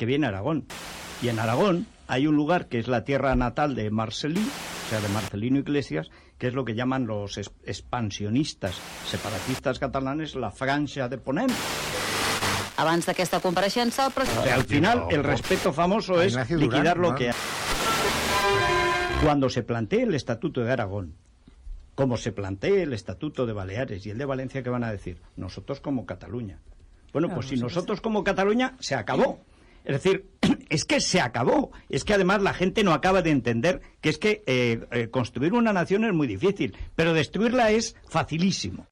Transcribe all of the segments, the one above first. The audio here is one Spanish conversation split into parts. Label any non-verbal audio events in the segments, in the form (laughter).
que viene Aragón. Y en Aragón hay un lugar que es la tierra natal de Marcelí, o sea, de Marcelino Iglesias, que es lo que llaman los expansionistas separatistas catalanes la Francia de Ponent. Abans d'aquesta compareixença, el O sea, al final, el respeto famoso es liquidar lo que... Cuando se plantee el Estatuto de Aragón, como se plantee el Estatuto de Baleares y el de Valencia, ¿qué van a decir? Nosotros como Cataluña. Bueno, pues si nosotros como Cataluña, se acabó. Es decir, (clears throat) es que se acabó. Es que además la gente no acaba de entender que es que eh, eh, construir una nación es muy difícil, pero destruirla es facilísimo.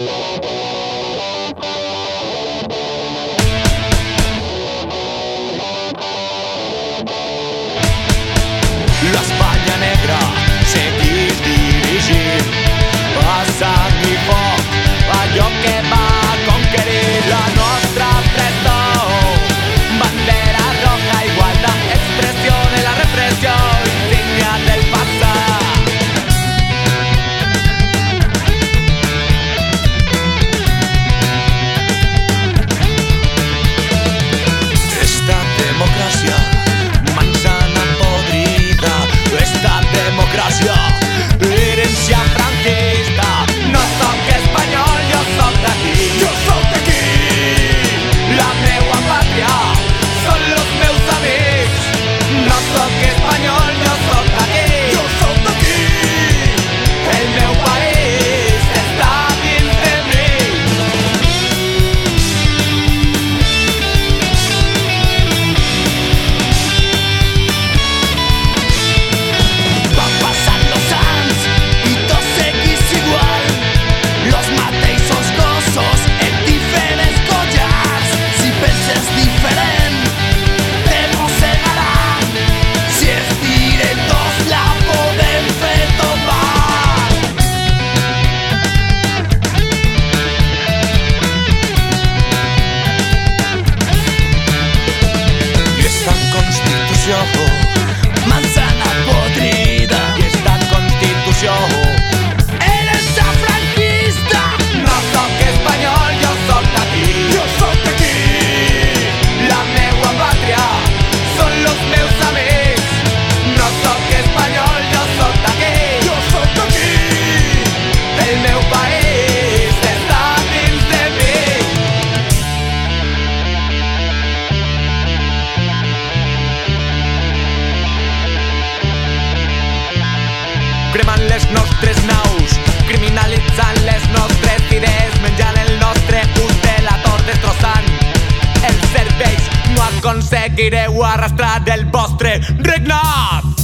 Cremant les nostres naus, criminalitzant les nostres idees, menjant el nostre ús de la tor destrossant els cervells. No aconseguireu arrastrar el vostre regnat.